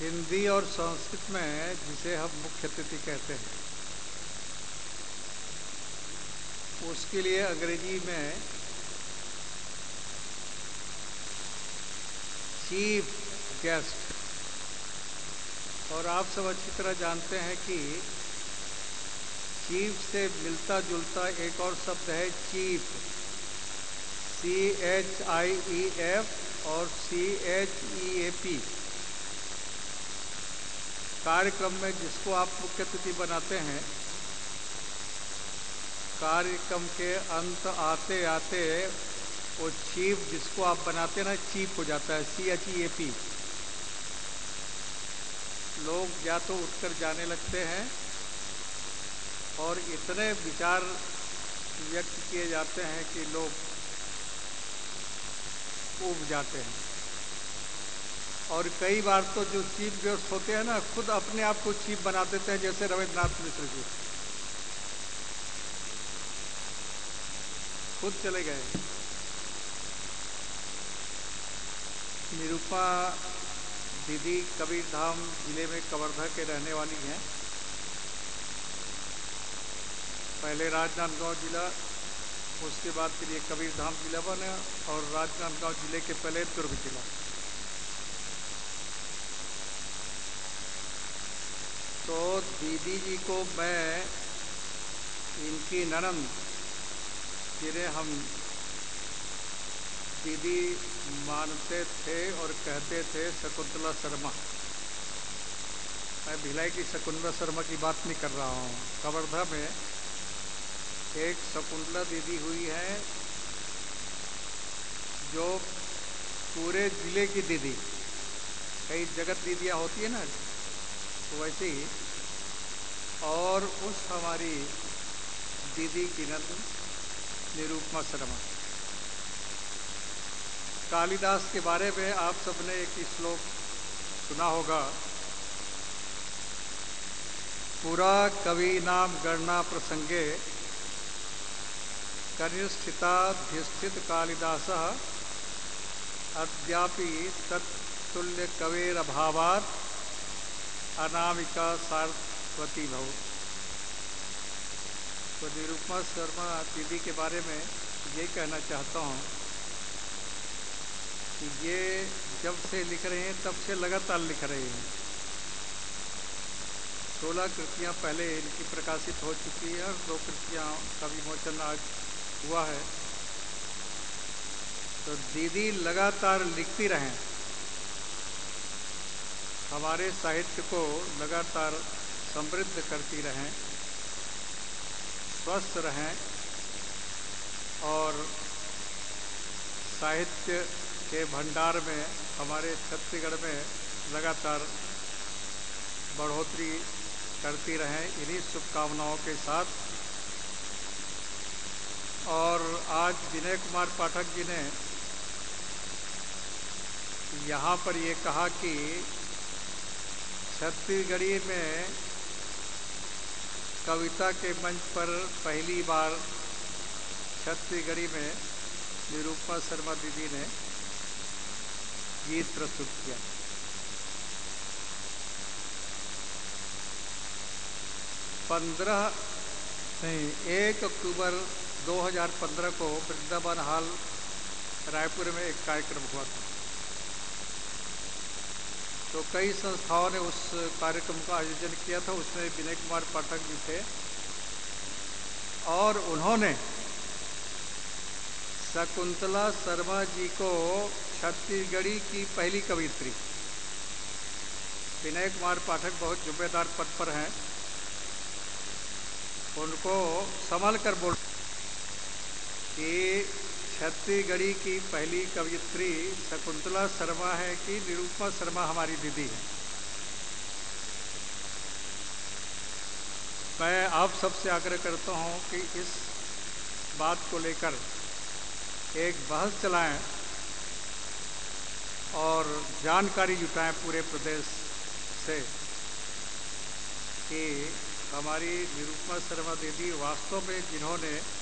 हिंदी और संस्कृत में जिसे हम मुख्य अतिथि कहते हैं, उसके लिए अंग्रेज़ी में चीफ गेस्ट। और आप सब अच्छी तरह जानते हैं कि चीफ से मिलता जुलता एक और शब्द है chief. C H I E F और C H E A P कार्यक्रम में जिसको आप मुख्य अतिथि बनाते हैं, कार्यक्रम के अंत आते आते वो चीफ जिसको आप बनाते ना, चीफ हो जाता है C H E A P लोग या तो उठकर जाने लगते हैं और इतने विचार व्यक्त किए जाते हैं कि लोग उब जाते हैं। और कई बार तो जो चीफ गेस्ट होते हैं ना, खुद अपने आप को चीफ बना देते हैं, जैसे रविन्द्रनाथ मिश्र जी। खुद चले गए। निरूपा दीदी कबीरधाम ज़िले में कवर्धा के रहने वाली हैं। पहले राजनांदगांव जिला, उसके बाद फिर ये कबीर धाम जिला बना और राजनांदगांव ज़िले के पहले दुर्ग जिला। तो दीदी जी को मैं इनकी ननंद जिन्हें हम दीदी मानते थे और कहते थे, शकुंतला शर्मा। मैं भिलाई की शकुंतला शर्मा की बात नहीं कर रहा हूँ। कवर्धा में एक शकुंतला दीदी हुई है, जो पूरे ज़िले की दीदी। कई जगत दीदियाँ होती है ना? तो वैसे ही, और उस हमारी दीदी की नंद निरूपमा शर्मा। कालिदास के बारे में आप सबने एक श्लोक सुना होगा। पूरा कवि नाम गणना प्रसंगे कनिष्ठिताधिष्ठित कालिदास, अद्यापि तत्तुल्य कवेर अभावात अनामिका सारस्वती भव। तो निरुपमा शर्मा दीदी के बारे में ये कहना चाहता हूँ कि ये जब से लिख रहे हैं, तब से लगातार लिख रहे हैं। सोलह कृतियाँ पहले इनकी प्रकाशित हो चुकी है और दो कृतियाँ का विमोचन आज हुआ है। तो दीदी लगातार लिखती रहें। हमारे साहित्य को लगातार समृद्ध करती रहें, स्वस्थ रहें और साहित्य के भंडार में, हमारे छत्तीसगढ़ में लगातार बढ़ोतरी करती रहें। इन्हीं शुभकामनाओं के साथ और आज विनय कुमार पाठक जी ने यहाँ पर ये कहा कि छत्तीसगढ़ी में कविता के मंच पर पहली बार छत्तीसगढ़ी में निरूपमा शर्मा दीदी ने गीत प्रस्तुत किया। पंद्रह नहीं, एक अक्टूबर 2015 को वृंदावन हाल रायपुर में एक कार्यक्रम हुआ था। तो कई संस्थाओं ने उस कार्यक्रम का आयोजन किया था, उसमें विनय कुमार पाठक जी थे। और उन्होंने शकुंतला शर्मा जी को छत्तीसगढ़ी की पहली कवित्री विनय कुमार पाठक बहुत जुम्मेदार पद पर हैं। उनको संभल कर बोल कि छत्तीसगढ़ी की पहली कवित्री शकुंतला शर्मा है कि निरूपमा शर्मा हमारी दीदी है। मैं आप सबसे आग्रह करता हूँ कि इस बात को लेकर एक बहस चलाएँ और जानकारी जुटाएँ पूरे प्रदेश से कि हमारी निरूपमा शर्मा दीदी वास्तव में जिन्होंने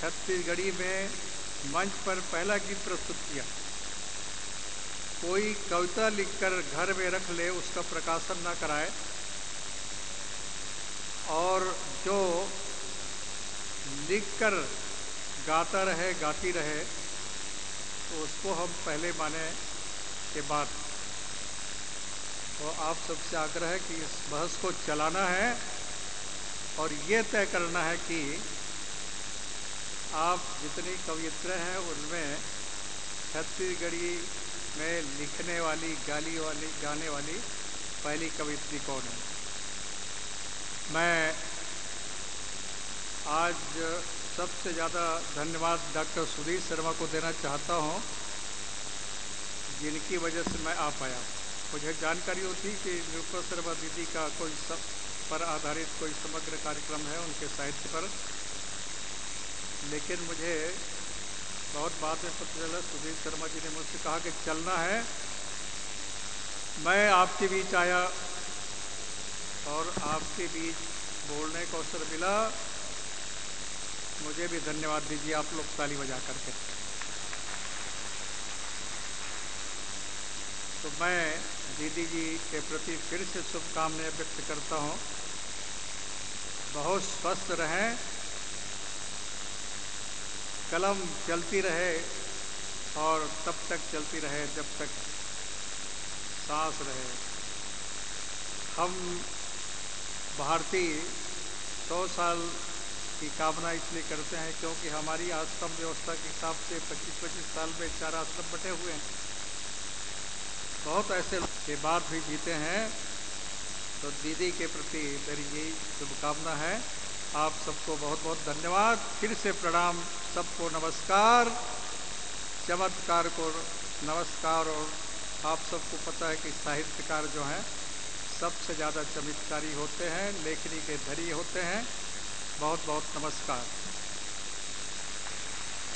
छत्तीसगढ़ी में मंच पर पहला गीत प्रस्तुत किया। कोई कविता लिखकर घर में रख ले, उसका प्रकाशन ना कराए। और जो लिखकर गाता रहे, गाती रहे तो उसको हम पहले माने के बाद। तो आप सबसे आग्रह है कि इस बहस को चलाना है और ये तय करना है कि आप जितनी कवियत्र हैं, उनमें छत्तीसगढ़ी में लिखने वाली, गाली वाली गाने वाली पहली कवित्री कौन है? मैं आज सबसे ज़्यादा धन्यवाद डॉक्टर सुधीर शर्मा को देना चाहता हूँ, जिनकी वजह से मैं आ पाया। मुझे जानकारी होती कि निरुपा शर्मा दीदी का कोई सब पर आधारित कोई समग्र कार्यक्रम है उनके साहित्य पर। लेकिन मुझे बहुत बाद में पता चला सुधीर शर्मा जी ने मुझसे कहा कि चलना है। मैं आपके बीच आया और आपके बीच बोलने का अवसर मिला। मुझे भी धन्यवाद दीजिए आप लोग ताली बजा करके। तो मैं दीदी जी के प्रति फिर से शुभकामनाएँ व्यक्त करता हूँ। बहुत स्वस्थ रहें। कलम चलती रहे और तब तक चलती रहे, जब तक सांस रहे। हम भारतीय सौ साल की कामना इसलिए करते हैं क्योंकि हमारी आश्रम व्यवस्था के हिसाब से 25-25 साल में चार आश्रम बटे हुए हैं। बहुत ऐसे के बाद भी जीते हैं तो दीदी के प्रति मेरी यही शुभकामना है। आप सबको बहुत बहुत धन्यवाद। फिर से प्रणाम, सबको नमस्कार। चमत्कार को नमस्कार और आप सबको पता है कि साहित्यकार जो हैं, सबसे ज़्यादा चमत्कारी होते हैं, लेखनी के धरी होते हैं। बहुत बहुत नमस्कार।